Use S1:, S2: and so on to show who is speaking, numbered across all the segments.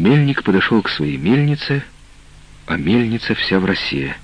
S1: Мельник подошел к своей мельнице, а мельница вся в росе.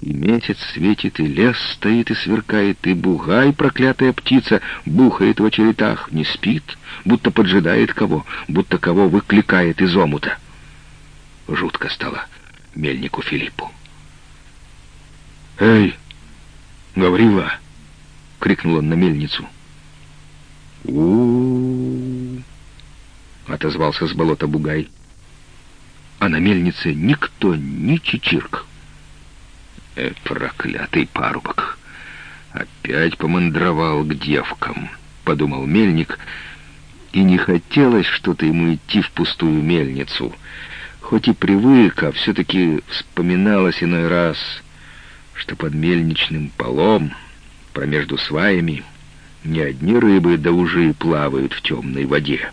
S1: И месяц светит, и лес стоит и сверкает, и бугай, проклятая птица, бухает в очеретах, не спит, будто поджидает кого, будто кого выкликает из омута. Жутко стало мельнику Филиппу. «Эй, Гаврила!» — крикнул он на мельницу. у, отозвался с болота бугай. А на мельнице никто, ни чечирк. Э, проклятый парубок! Опять помандровал к девкам, подумал мельник, и не хотелось что-то ему идти в пустую мельницу. Хоть и привык, а все-таки вспоминалось иной раз, что под мельничным полом, промежду сваями, не одни рыбы да ужи плавают в темной воде.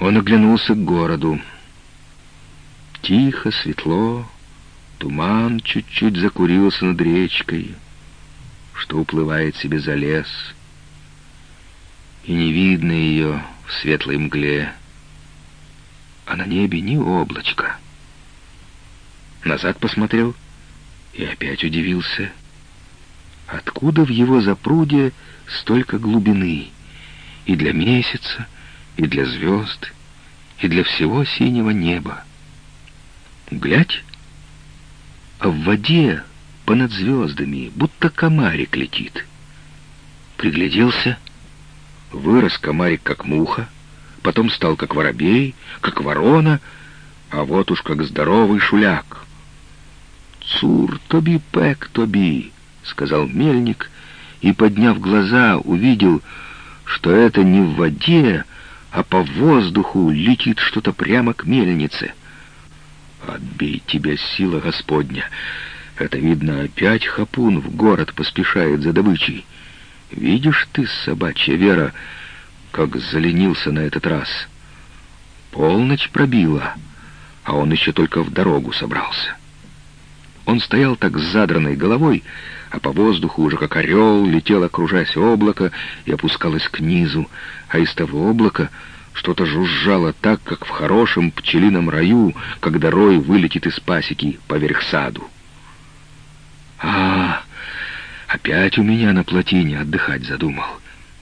S1: Он оглянулся к городу. Тихо, светло, туман чуть-чуть закурился над речкой, что уплывает себе за лес, и не видно ее в светлой мгле, а на небе ни облачка. Назад посмотрел и опять удивился. Откуда в его запруде столько глубины и для месяца, и для звезд, и для всего синего неба. Глядь, а в воде понад звездами будто комарик летит. Пригляделся, вырос комарик как муха, потом стал как воробей, как ворона, а вот уж как здоровый шуляк. «Цур тоби пек тоби», — сказал мельник, и, подняв глаза, увидел, что это не в воде, а по воздуху летит что-то прямо к мельнице. Отбей тебя, сила Господня! Это, видно, опять хапун в город поспешает за добычей. Видишь ты, собачья Вера, как заленился на этот раз. Полночь пробила, а он еще только в дорогу собрался. Он стоял так с задранной головой, а по воздуху уже как орел летело, кружась облако, и опускалось к низу, а из того облака что-то жужжало так, как в хорошем пчелином раю, когда рой вылетит из пасеки поверх саду. «А, опять у меня на плотине отдыхать задумал.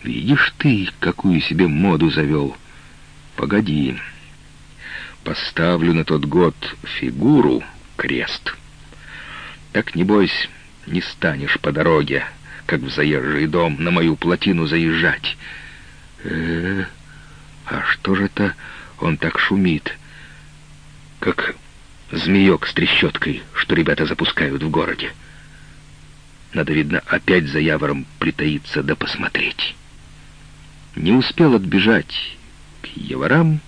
S1: Видишь ты, какую себе моду завел. Погоди, поставлю на тот год фигуру крест. Так, небось, не станешь по дороге, как в заезжий дом, на мою плотину заезжать. Э, -э а что же это он так шумит, как змеек с трещоткой, что ребята запускают в городе? Надо, видно, опять за явором притаиться да посмотреть. Не успел отбежать к яворам,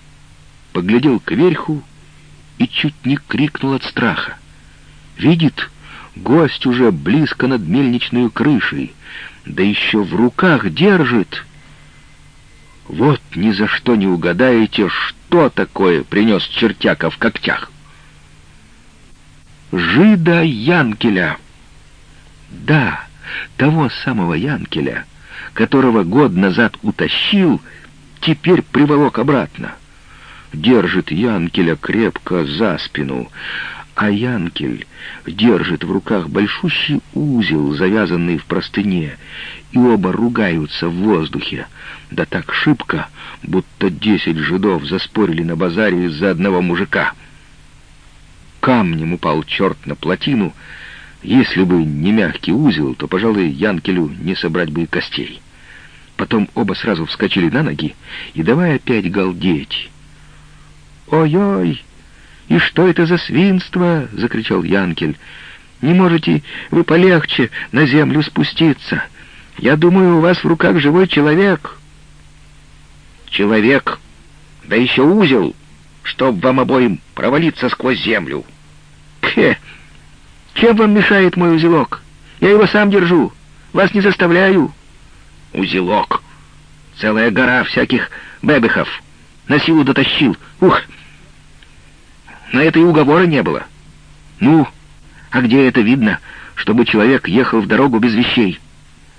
S1: поглядел кверху и чуть не крикнул от страха. Видит, гость уже близко над мельничной крышей, да еще в руках держит. Вот ни за что не угадаете, что такое принес чертяка в когтях. Жида Янкеля. Да, того самого Янкеля, которого год назад утащил, теперь приволок обратно. Держит Янкеля крепко за спину, а Янкель держит в руках большущий узел, завязанный в простыне, и оба ругаются в воздухе, да так шибко, будто десять жидов заспорили на базаре из-за одного мужика. Камнем упал черт на плотину. Если бы не мягкий узел, то, пожалуй, Янкелю не собрать бы и костей. Потом оба сразу вскочили на ноги и давай опять галдеть. «Ой-ой!» «И что это за свинство?» — закричал Янкель. «Не можете вы полегче на землю спуститься? Я думаю, у вас в руках живой человек». «Человек? Да еще узел, чтоб вам обоим провалиться сквозь землю». «Хе! Чем вам мешает мой узелок? Я его сам держу, вас не заставляю». «Узелок! Целая гора всяких бебехов. На силу дотащил. Ух!» На это и уговора не было. Ну, а где это видно, чтобы человек ехал в дорогу без вещей?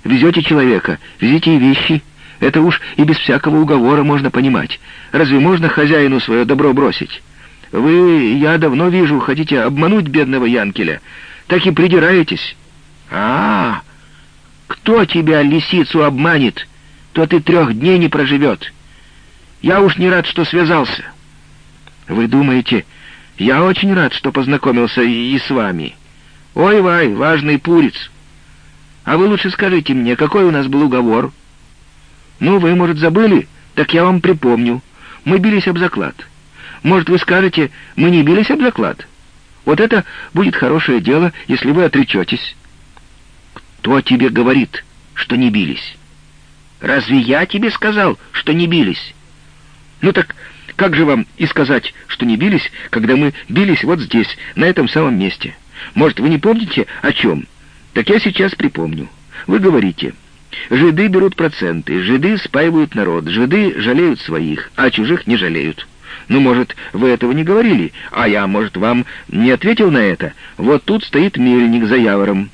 S1: Везете человека, везите и вещи. Это уж и без всякого уговора можно понимать. Разве можно хозяину свое добро бросить? Вы, я давно вижу, хотите обмануть бедного Янкеля. Так и придираетесь. А, -а, -а кто тебя, лисицу, обманет, тот и трех дней не проживет. Я уж не рад, что связался. Вы думаете, я очень рад, что познакомился и, с вами. Ой, Вай, важный пурец. А вы лучше скажите мне, какой у нас был уговор? Ну, вы, может, забыли? Так я вам припомню. Мы бились об заклад. Может, вы скажете, мы не бились об заклад? Вот это будет хорошее дело, если вы отречетесь. Кто тебе говорит, что не бились? Разве я тебе сказал, что не бились? Ну так как же вам и сказать, что не бились, когда мы бились вот здесь, на этом самом месте? Может, вы не помните, о чем? Так я сейчас припомню. Вы говорите, жиды берут проценты, жиды спаивают народ, жиды жалеют своих, а чужих не жалеют. Ну, может, вы этого не говорили, а я, может, вам не ответил на это? Вот тут стоит мельник за явором.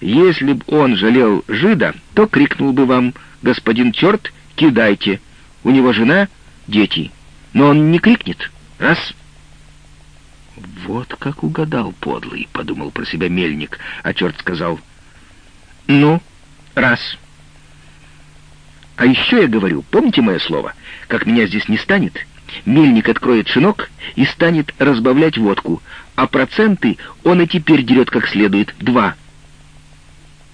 S1: Если б он жалел жида, то крикнул бы вам, господин черт, кидайте. У него жена, дети. Но он не крикнет. Раз. Вот как угадал подлый, подумал про себя мельник, а черт сказал. Ну, раз. А еще я говорю, помните мое слово, как меня здесь не станет, мельник откроет шинок и станет разбавлять водку, а проценты он и теперь дерет как следует, два.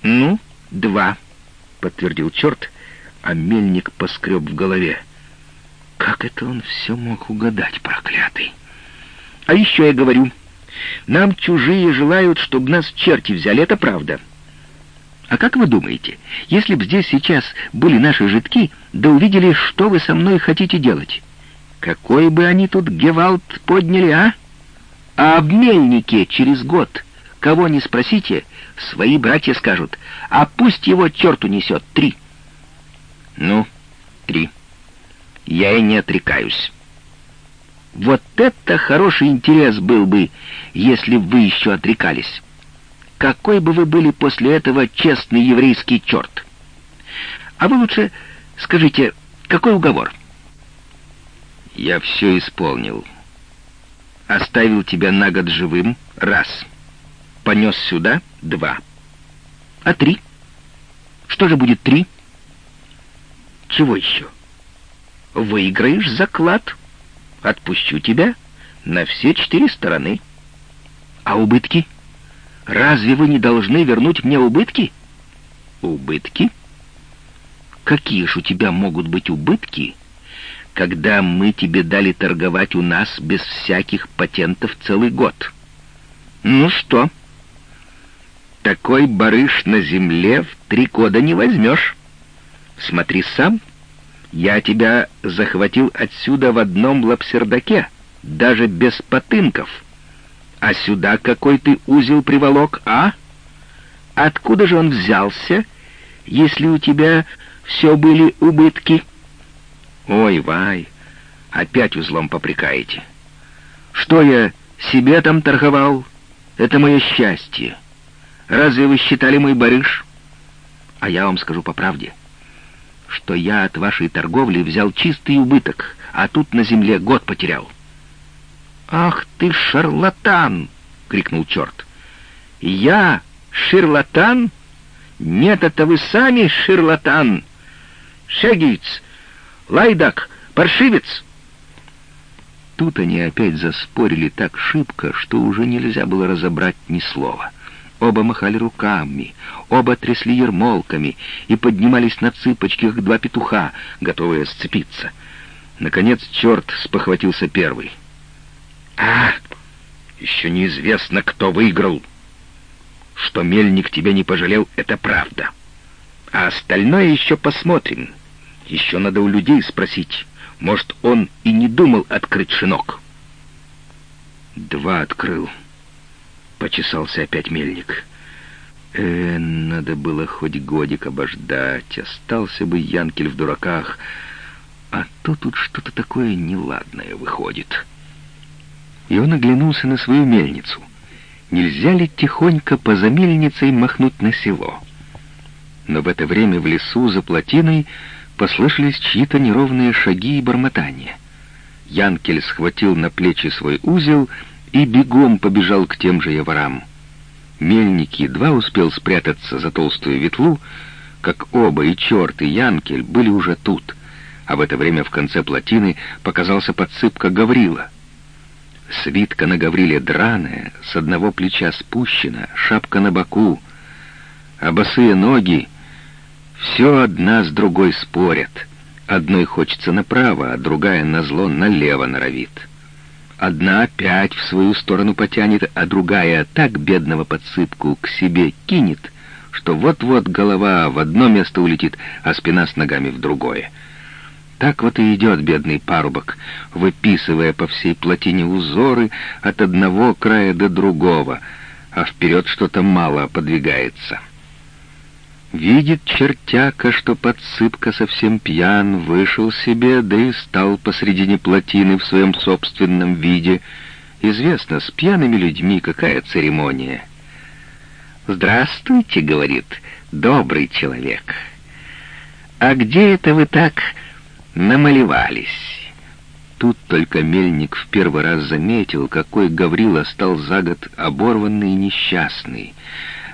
S1: Ну, два, подтвердил черт, а мельник поскреб в голове. Как это он все мог угадать, проклятый? А еще я говорю, нам чужие желают, чтобы нас черти взяли, это правда. А как вы думаете, если б здесь сейчас были наши житки, да увидели, что вы со мной хотите делать? Какой бы они тут гевалт подняли, а? А об мельнике через год, кого не спросите, свои братья скажут, а пусть его черту несет три. Ну, три я и не отрекаюсь. Вот это хороший интерес был бы, если бы вы еще отрекались. Какой бы вы были после этого честный еврейский черт? А вы лучше скажите, какой уговор? Я все исполнил. Оставил тебя на год живым — раз. Понес сюда — два. А три? Что же будет три? Чего еще? — выиграешь заклад. Отпущу тебя на все четыре стороны. А убытки? Разве вы не должны вернуть мне убытки? Убытки? Какие ж у тебя могут быть убытки, когда мы тебе дали торговать у нас без всяких патентов целый год? Ну что? Такой барыш на земле в три года не возьмешь. Смотри сам — я тебя захватил отсюда в одном лапсердаке, даже без потынков. А сюда какой ты узел приволок, а? Откуда же он взялся, если у тебя все были убытки? Ой, Вай, опять узлом попрекаете. Что я себе там торговал? Это мое счастье. Разве вы считали мой барыш? А я вам скажу по правде — что я от вашей торговли взял чистый убыток, а тут на земле год потерял». «Ах ты, шарлатан!» — крикнул черт. «Я шарлатан? Нет, это вы сами шарлатан! Шегиц! Лайдак! Паршивец!» Тут они опять заспорили так шибко, что уже нельзя было разобрать ни слова. Оба махали руками, оба трясли ермолками и поднимались на цыпочки, как два петуха, готовые сцепиться. Наконец черт спохватился первый. «А, еще неизвестно, кто выиграл. Что мельник тебя не пожалел, это правда. А остальное еще посмотрим. Еще надо у людей спросить. Может, он и не думал открыть шинок». «Два открыл». Почесался опять мельник. Э, надо было хоть годик обождать, остался бы Янкель в дураках. А то тут что-то такое неладное выходит. И он оглянулся на свою мельницу. Нельзя ли тихонько поза мельницей махнуть на село? Но в это время в лесу за плотиной послышались чьи-то неровные шаги и бормотания. Янкель схватил на плечи свой узел и бегом побежал к тем же яворам. Мельник едва успел спрятаться за толстую ветлу, как оба, и черт, и Янкель, были уже тут, а в это время в конце плотины показался подсыпка Гаврила. Свитка на Гавриле драная, с одного плеча спущена, шапка на боку, а босые ноги все одна с другой спорят. Одной хочется направо, а другая назло налево норовит. Одна опять в свою сторону потянет, а другая так бедного подсыпку к себе кинет, что вот-вот голова в одно место улетит, а спина с ногами в другое. Так вот и идет бедный парубок, выписывая по всей плотине узоры от одного края до другого, а вперед что-то мало подвигается. Видит чертяка, что подсыпка совсем пьян, вышел себе, да и стал посредине плотины в своем собственном виде. Известно, с пьяными людьми какая церемония. «Здравствуйте», — говорит, — «добрый человек». «А где это вы так намалевались?» Тут только мельник в первый раз заметил, какой Гаврила стал за год оборванный и несчастный.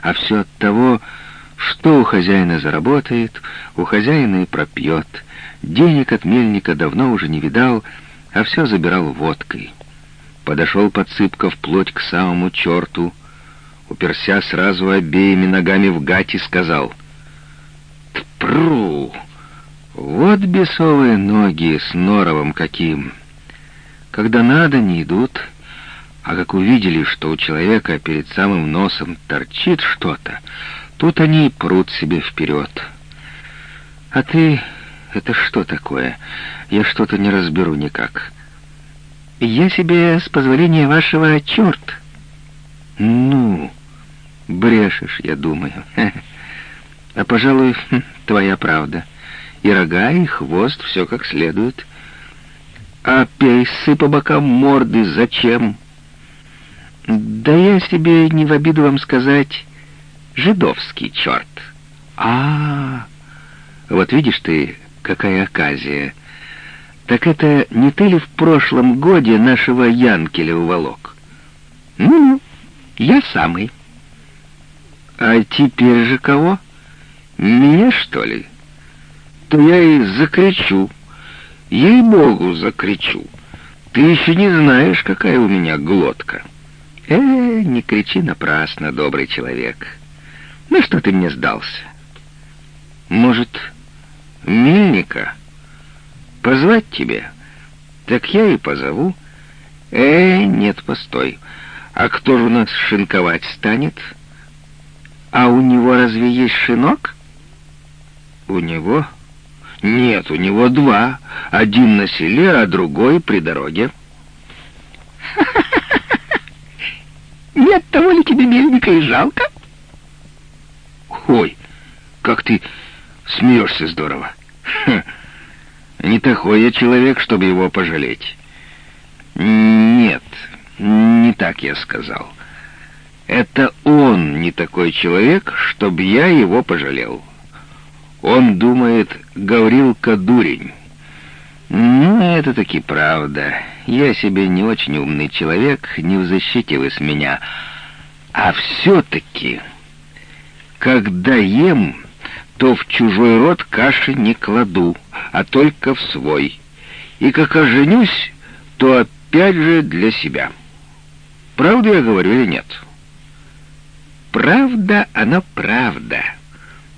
S1: А все от того, что у хозяина заработает, у хозяина и пропьет. Денег от мельника давно уже не видал, а все забирал водкой. Подошел подсыпка вплоть к самому черту, уперся сразу обеими ногами в гать и сказал «Тпру! Вот бесовые ноги с норовом каким! Когда надо, не идут, а как увидели, что у человека перед самым носом торчит что-то, Тут они и прут себе вперед. А ты... Это что такое? Я что-то не разберу никак. Я себе, с позволения вашего, черт. Ну, брешешь, я думаю. А, пожалуй, твоя правда. И рога, и хвост, все как следует. А пейсы по бокам морды зачем? Да я себе не в обиду вам сказать жидовский черт. А, -а, а, вот видишь ты, какая оказия. Так это не ты ли в прошлом годе нашего Янкеля уволок? Ну, я самый. А теперь же кого? Меня, что ли? То я и закричу. Ей-богу, закричу. Ты еще не знаешь, какая у меня глотка. Э, не кричи напрасно, добрый человек. Ну что ты мне сдался? Может, мельника? Позвать тебе? Так я и позову. Эй, нет, постой. А кто же у нас шинковать станет? А у него разве есть шинок? У него? Нет, у него два. Один на селе, а другой при дороге. Нет того ли тебе мельника и жалко? Ой, как ты смеешься здорово. Ха, не такой я человек, чтобы его пожалеть. Нет, не так я сказал. Это он не такой человек, чтобы я его пожалел. Он думает, Гаврилка дурень. Ну, это таки правда. Я себе не очень умный человек, не в защите вы с меня. А все-таки... Когда ем, то в чужой рот каши не кладу, а только в свой. И как оженюсь, то опять же для себя. Правду я говорю или нет? Правда, она правда.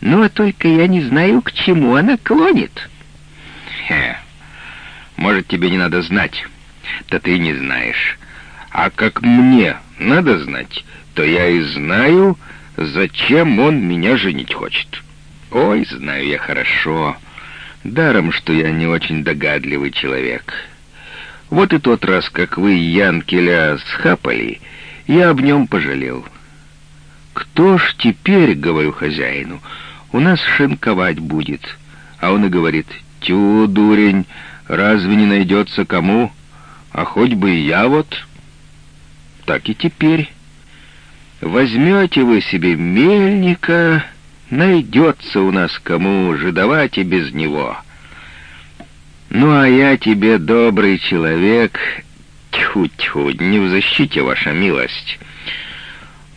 S1: Но только я не знаю, к чему она клонит. Хе, может, тебе не надо знать, то ты не знаешь. А как мне надо знать, то я и знаю, Зачем он меня женить хочет? Ой, знаю я хорошо. Даром, что я не очень догадливый человек. Вот и тот раз, как вы Янкеля схапали, я об нем пожалел. Кто ж теперь, говорю хозяину, у нас шинковать будет? А он и говорит, тю, дурень, разве не найдется кому? А хоть бы и я вот. Так и теперь... Возьмете вы себе мельника, найдется у нас кому жидовать и без него». Ну, а я тебе, добрый человек, тьфу-тьфу, не в защите, ваша милость.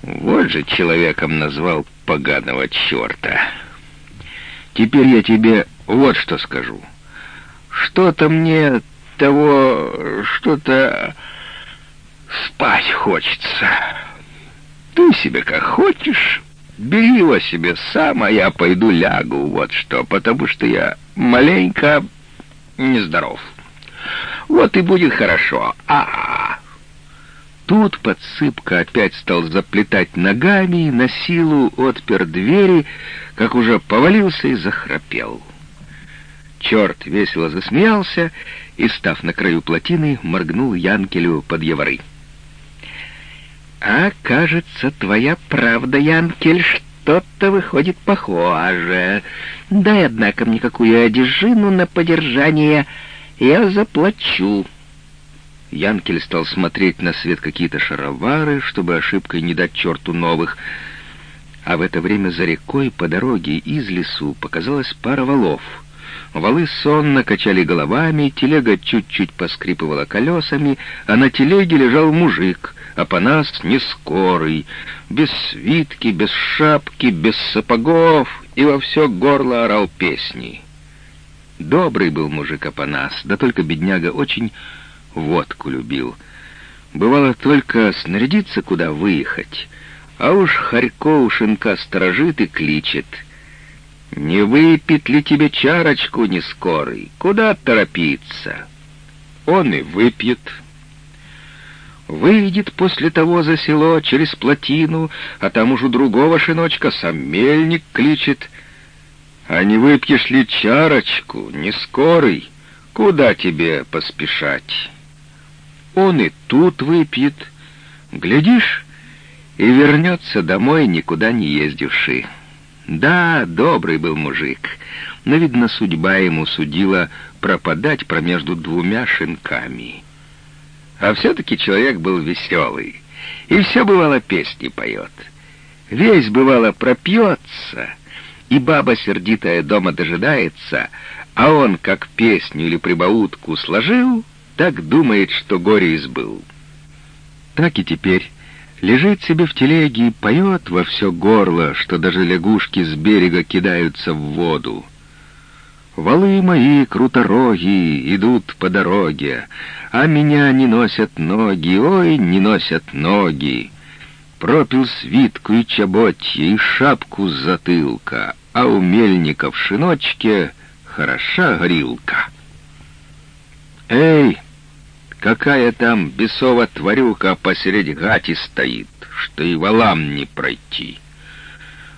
S1: Вот же человеком назвал поганого черта. Теперь я тебе вот что скажу. Что-то мне того, что-то спать хочется. Ты себе как хочешь, бери его себе сам, а я пойду лягу, вот что, потому что я маленько нездоров. Вот и будет хорошо. А, -а, -а. Тут подсыпка опять стал заплетать ногами, на силу отпер двери, как уже повалился и захрапел. Черт весело засмеялся и, став на краю плотины, моргнул Янкелю под яворы. «А, кажется, твоя правда, Янкель, что-то выходит похоже. Дай, однако, мне какую одежину на подержание, я заплачу». Янкель стал смотреть на свет какие-то шаровары, чтобы ошибкой не дать черту новых. А в это время за рекой по дороге из лесу показалась пара валов. Валы сонно качали головами, телега чуть-чуть поскрипывала колесами, а на телеге лежал мужик, а по нас не скорый, без свитки, без шапки, без сапогов, и во все горло орал песни. Добрый был мужик Апанас, да только бедняга очень водку любил. Бывало только снарядиться, куда выехать, а уж Харько у шинка сторожит и кличет. «Не выпить ли тебе чарочку не скорый? Куда торопиться?» Он и выпьет. Выйдет после того за село через плотину, а там уж другого шиночка сам мельник кличет. «А не выпьешь ли чарочку, не скорый? Куда тебе поспешать?» Он и тут выпьет. Глядишь, и вернется домой, никуда не ездивший. Да, добрый был мужик, но, видно, судьба ему судила пропадать промежду двумя шинками. А все-таки человек был веселый, и все, бывало, песни поет. Весь, бывало, пропьется, и баба сердитая дома дожидается, а он, как песню или прибаутку сложил — так думает, что горе избыл. Так и теперь лежит себе в телеге и поет во все горло, что даже лягушки с берега кидаются в воду. Валы мои крутороги идут по дороге, а меня не носят ноги, ой, не носят ноги. Пропил свитку и чаботье, и шапку с затылка, а у мельника в шиночке хороша горилка. Эй, Какая там бесова тварюка посередь гати стоит, что и валам не пройти.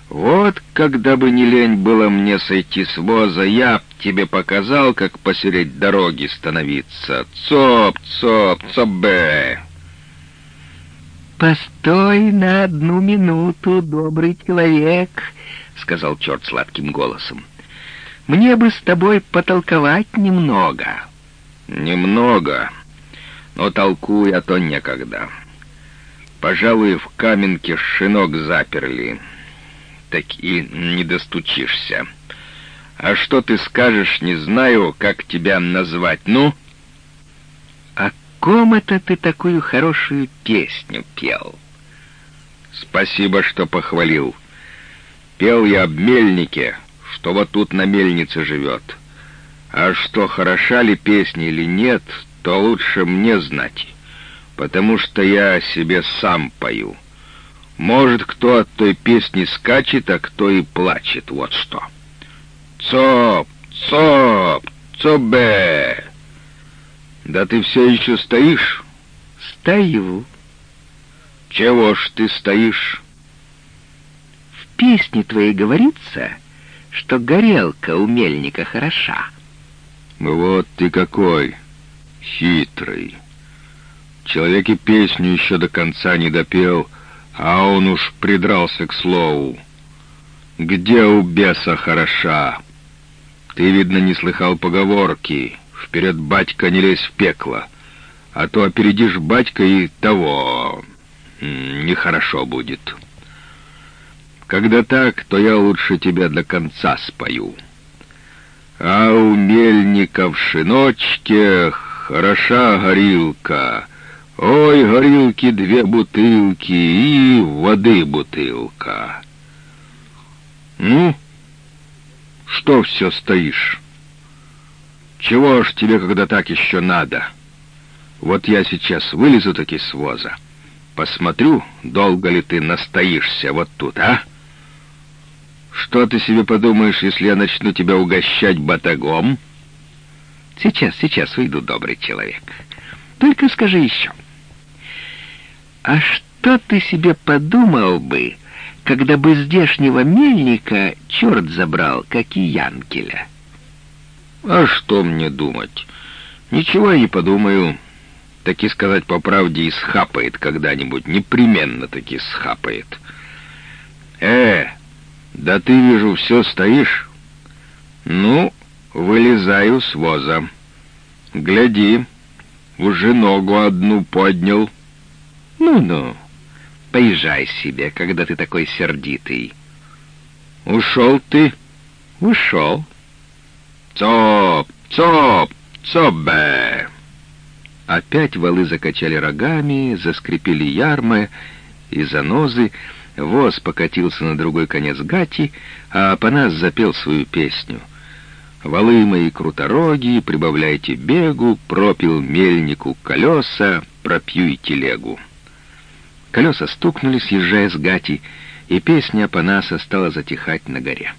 S1: Вот когда бы не лень было мне сойти с воза, я б тебе показал, как посередь дороги становиться. Цоп, цоп, цобе.
S2: «Постой на одну минуту, добрый человек», — сказал черт сладким голосом. «Мне бы с тобой потолковать немного».
S1: «Немного», но толкуй, а то некогда. Пожалуй, в каменке шинок заперли. Так и не достучишься. А что ты скажешь, не знаю, как тебя назвать, ну?
S2: О ком это ты такую хорошую песню пел?
S1: Спасибо, что похвалил. Пел я об мельнике, что вот тут на мельнице живет. А что, хороша ли песня или нет, то лучше мне знать, потому что я себе сам пою. Может, кто от той песни скачет, а кто и плачет, вот что. Цоп, цоп, цобе. Да ты все еще стоишь?
S2: Стою.
S1: Чего ж ты стоишь?
S2: В песне твоей говорится, что горелка у мельника хороша.
S1: Вот ты какой! Хитрый. Человек и песню еще до конца не допел, а он уж придрался к слову. «Где у беса хороша?» Ты, видно, не слыхал поговорки «Вперед, батька, не лезь в пекло», а то опередишь батька и того... нехорошо будет. Когда так, то я лучше тебя до конца спою. А у мельника в хороша горилка. Ой, горилки две бутылки и воды бутылка. Ну, что все стоишь? Чего ж тебе, когда так еще надо? Вот я сейчас вылезу таки с воза. Посмотрю, долго ли ты настоишься вот тут, а? Что ты себе подумаешь, если я начну тебя угощать батагом?
S2: Сейчас, сейчас выйду, добрый человек. Только скажи еще. А что ты себе подумал бы, когда бы здешнего мельника черт забрал, как и Янкеля?
S1: А что мне думать? Ничего я не подумаю. Таки сказать по правде и схапает когда-нибудь, непременно таки схапает. Э, да ты, вижу, все стоишь. Ну, вылезаю с воза. Гляди, уже ногу одну поднял.
S2: Ну-ну, поезжай себе, когда ты такой сердитый.
S1: Ушел ты?
S2: Ушел.
S1: Цоп, цоп, цобе.
S2: Опять валы закачали рогами, заскрипели ярмы и занозы, воз покатился на другой конец гати, а Апанас запел свою песню. «Валы мои крутороги, прибавляйте бегу, пропил мельнику колеса, пропью и телегу». Колеса стукнули, съезжая с гати, и песня Апанаса стала затихать на горе.